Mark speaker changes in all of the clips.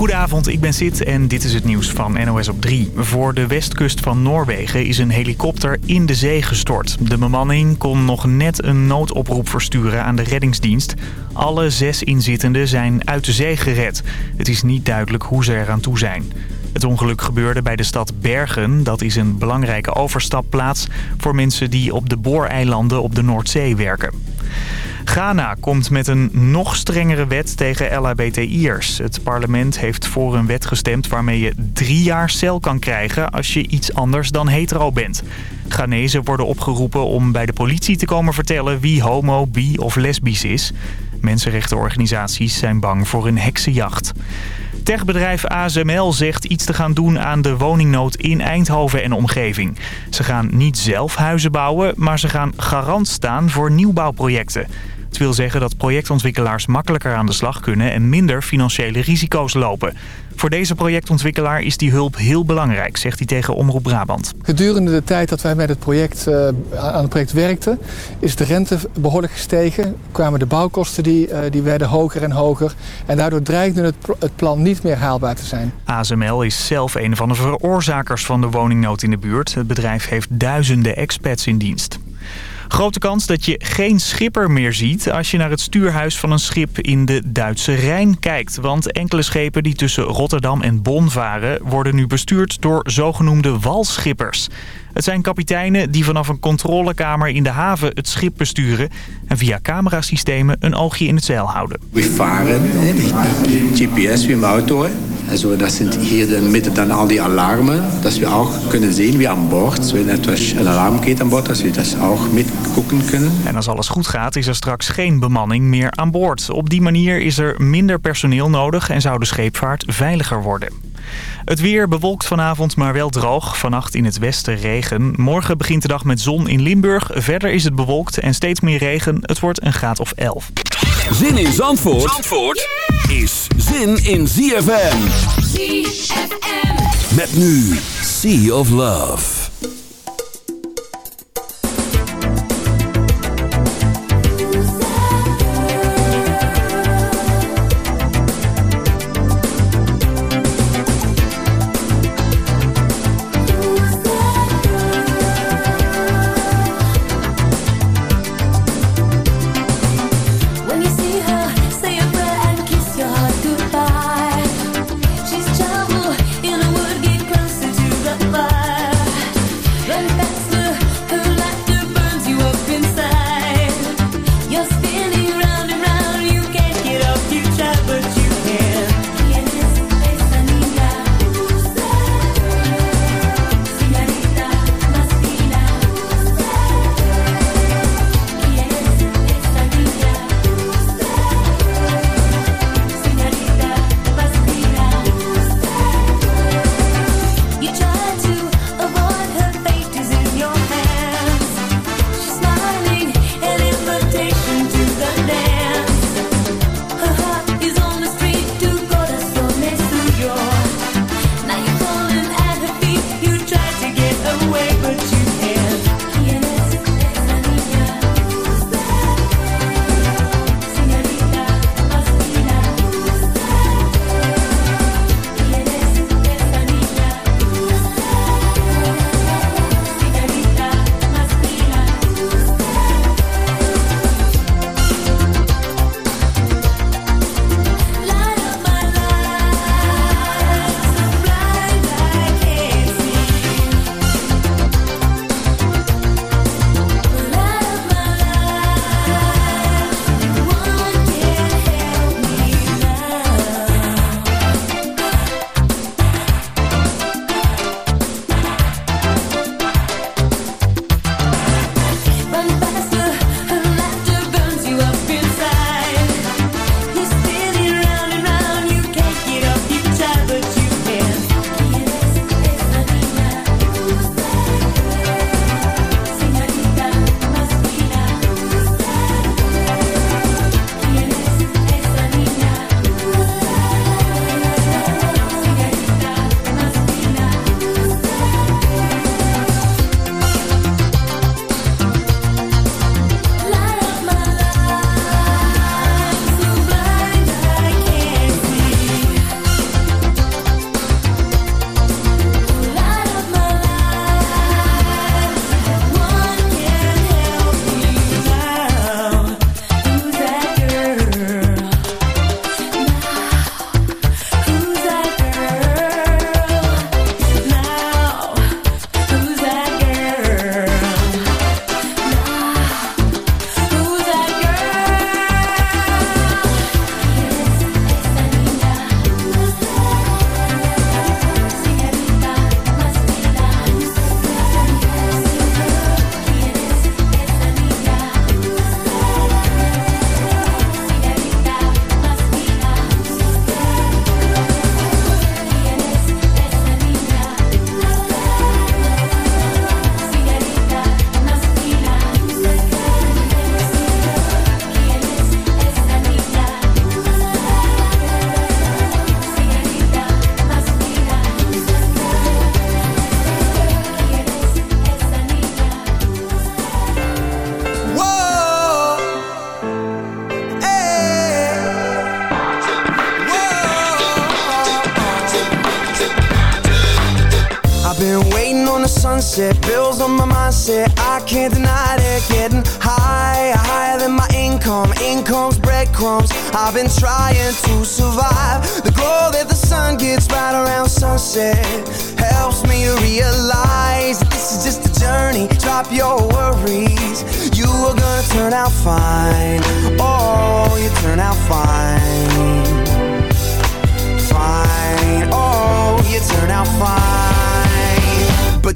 Speaker 1: Goedenavond, ik ben Sid en dit is het nieuws van NOS op 3. Voor de westkust van Noorwegen is een helikopter in de zee gestort. De bemanning kon nog net een noodoproep versturen aan de reddingsdienst. Alle zes inzittenden zijn uit de zee gered. Het is niet duidelijk hoe ze eraan toe zijn. Het ongeluk gebeurde bij de stad Bergen. Dat is een belangrijke overstapplaats voor mensen die op de booreilanden op de Noordzee werken. Ghana komt met een nog strengere wet tegen LHBTI'ers. Het parlement heeft voor een wet gestemd waarmee je drie jaar cel kan krijgen als je iets anders dan hetero bent. Ghanezen worden opgeroepen om bij de politie te komen vertellen wie homo, bi of lesbisch is. Mensenrechtenorganisaties zijn bang voor een heksenjacht. Techbedrijf ASML zegt iets te gaan doen aan de woningnood in Eindhoven en omgeving. Ze gaan niet zelf huizen bouwen, maar ze gaan garant staan voor nieuwbouwprojecten. Het wil zeggen dat projectontwikkelaars makkelijker aan de slag kunnen en minder financiële risico's lopen. Voor deze projectontwikkelaar is die hulp heel belangrijk, zegt hij tegen Omroep Brabant.
Speaker 2: Gedurende de tijd dat wij met het project, uh, aan het project werkten, is de rente behoorlijk gestegen. Kwamen de bouwkosten die, uh, die werden hoger en hoger. En daardoor dreigde het, het plan niet meer haalbaar te zijn.
Speaker 1: ASML is zelf een van de veroorzakers van de woningnood in de buurt. Het bedrijf heeft duizenden expats in dienst. Grote kans dat je geen schipper meer ziet als je naar het stuurhuis van een schip in de Duitse Rijn kijkt. Want enkele schepen die tussen Rotterdam en Bonn varen worden nu bestuurd door zogenoemde walschippers. Het zijn kapiteinen die vanaf een controlekamer in de haven het schip besturen... en via camerasystemen een oogje in het zeil houden.
Speaker 3: We varen GPS wie im auto. Also das sind hier in Mitte dann all die Alarmen, dass wir auch können sehen wie an Bord, wenn etwas ein Alarm geht an Bord, dass wir das auch mitgucken können.
Speaker 1: En als alles goed gaat is er straks geen bemanning meer aan boord. Op die manier is er minder personeel nodig en zou de scheepvaart veiliger worden. Het weer bewolkt vanavond, maar wel droog. Vannacht in het westen regen. Morgen begint de dag met zon in Limburg. Verder is het bewolkt en steeds meer regen. Het wordt een graad of 11.
Speaker 4: Zin in Zandvoort, Zandvoort is zin in ZFM. ZFM. Met nu Sea of Love.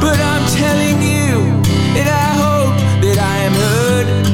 Speaker 5: But I'm telling you that I hope that I am heard.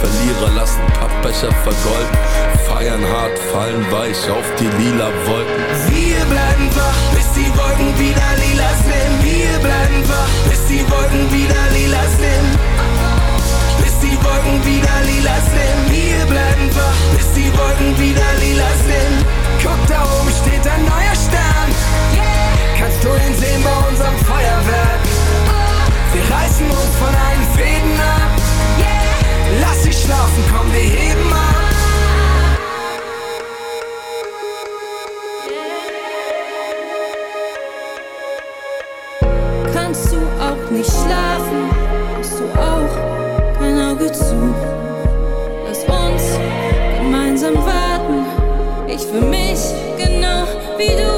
Speaker 6: Verlierer, lassen Pappbecher vergolden. Feiern hart, fallen weich auf die lila Wolken.
Speaker 7: Wir bleiben wach, bis die Wolken wieder lila sind. Wir bleiben wach, bis die Wolken wieder lila sind. Bis die Wolken wieder lila sind. Wir bleiben wach, bis die Wolken wieder lila sind. Guck, da oben steht ein neuer Stern. Kannst du ihn sehen bei unserem Feuerwerk? Wir reißen uns von allen Fäden ab. Lass dich schlafen, komm, wir heben ab.
Speaker 8: Kannst du auch nicht schlafen? Hast du auch kein Auge zu? Lass uns gemeinsam warten. Ich für mich genau wie du.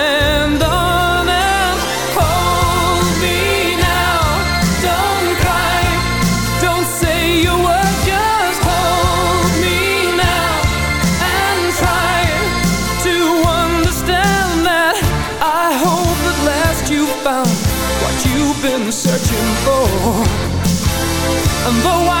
Speaker 4: The one.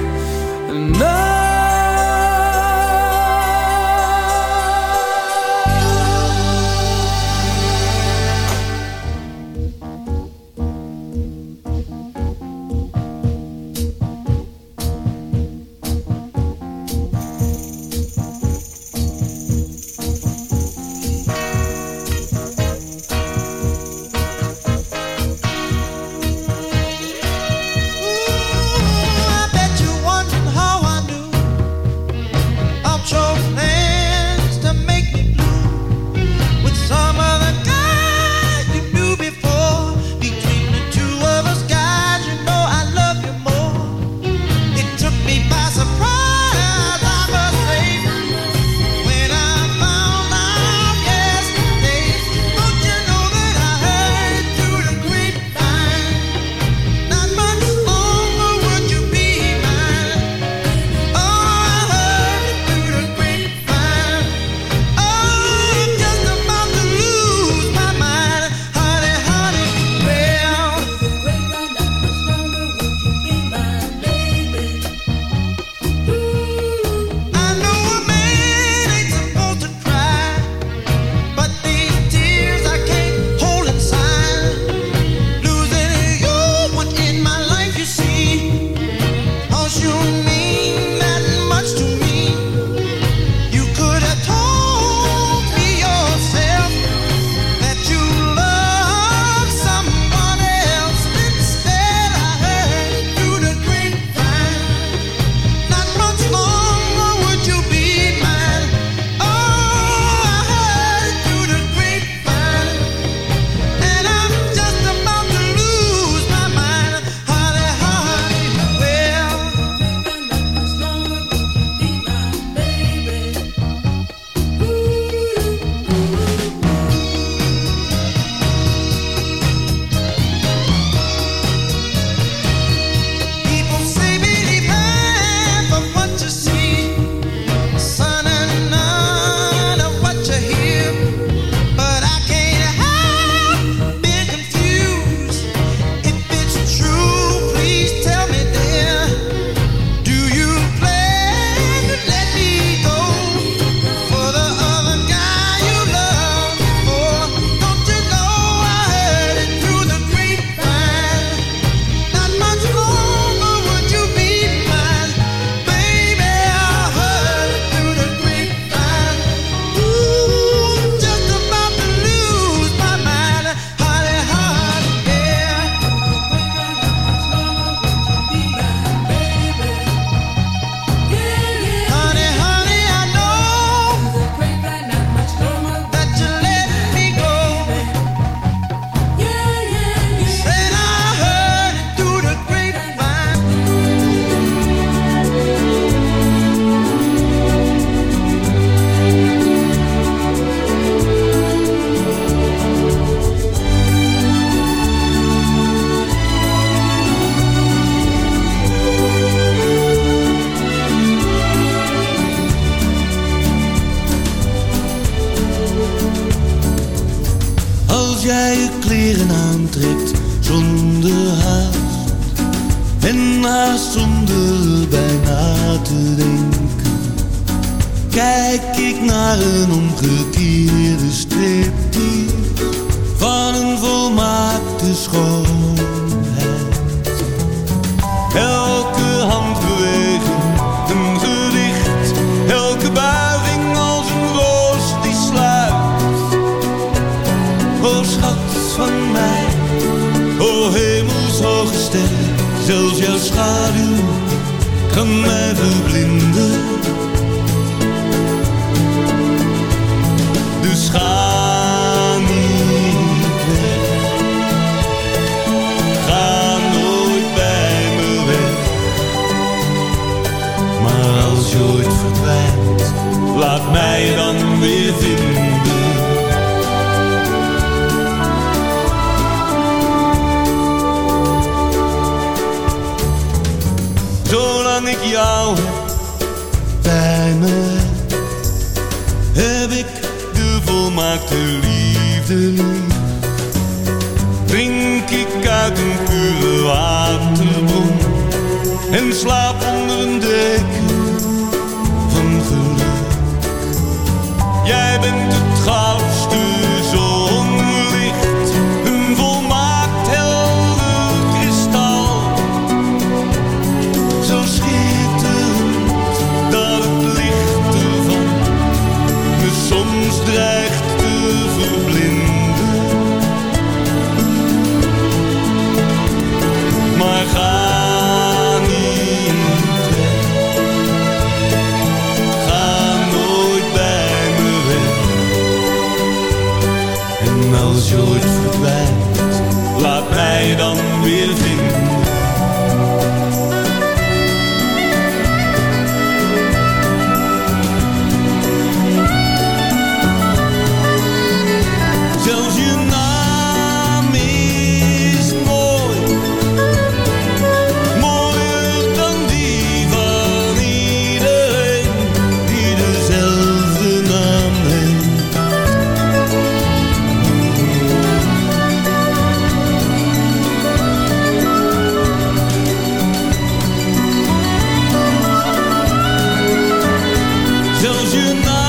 Speaker 9: Zelfs
Speaker 10: je naam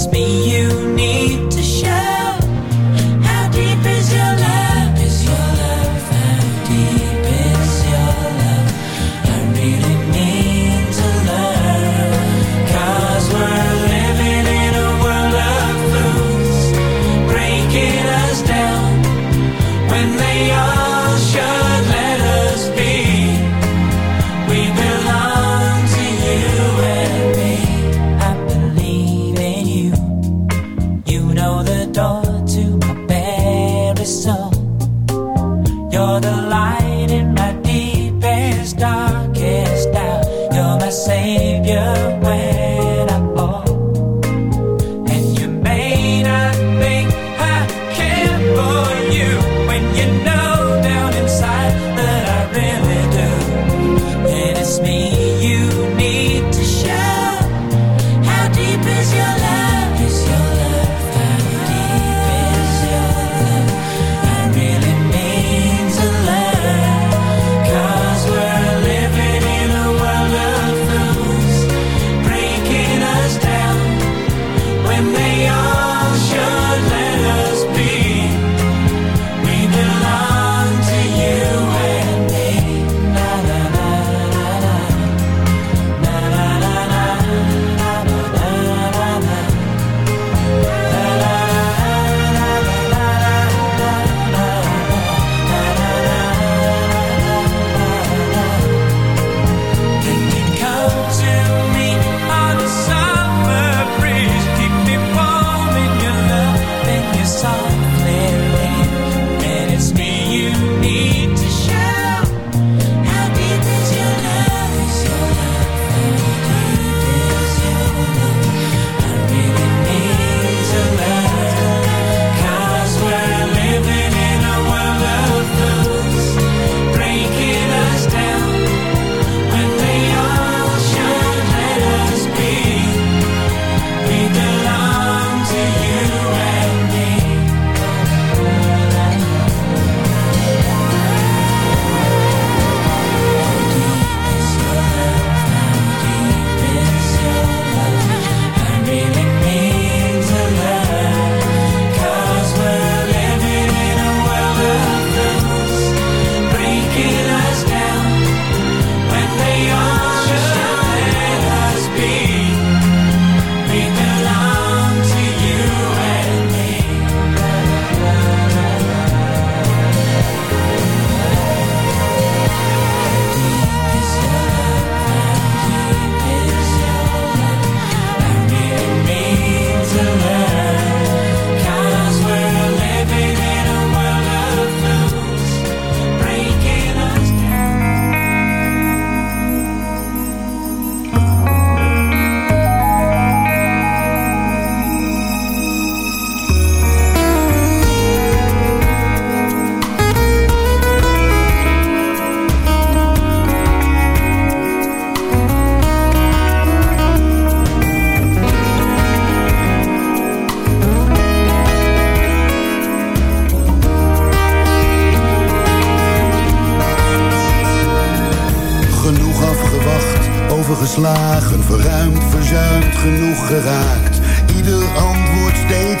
Speaker 11: It's
Speaker 12: me you need to
Speaker 13: share.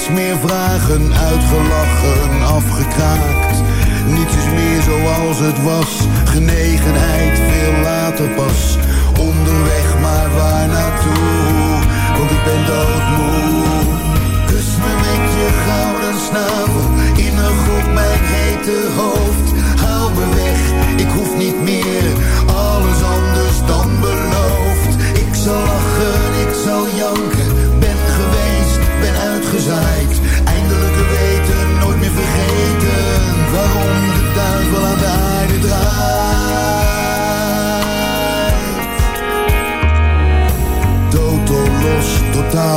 Speaker 13: meer vragen, uitgelachen, afgekraakt. Niets is meer zoals het was, genegenheid veel later pas. Onderweg maar waar naartoe, want ik ben doodmoe. Kus me met je gouden snavel, in een groep mijn hete hoofd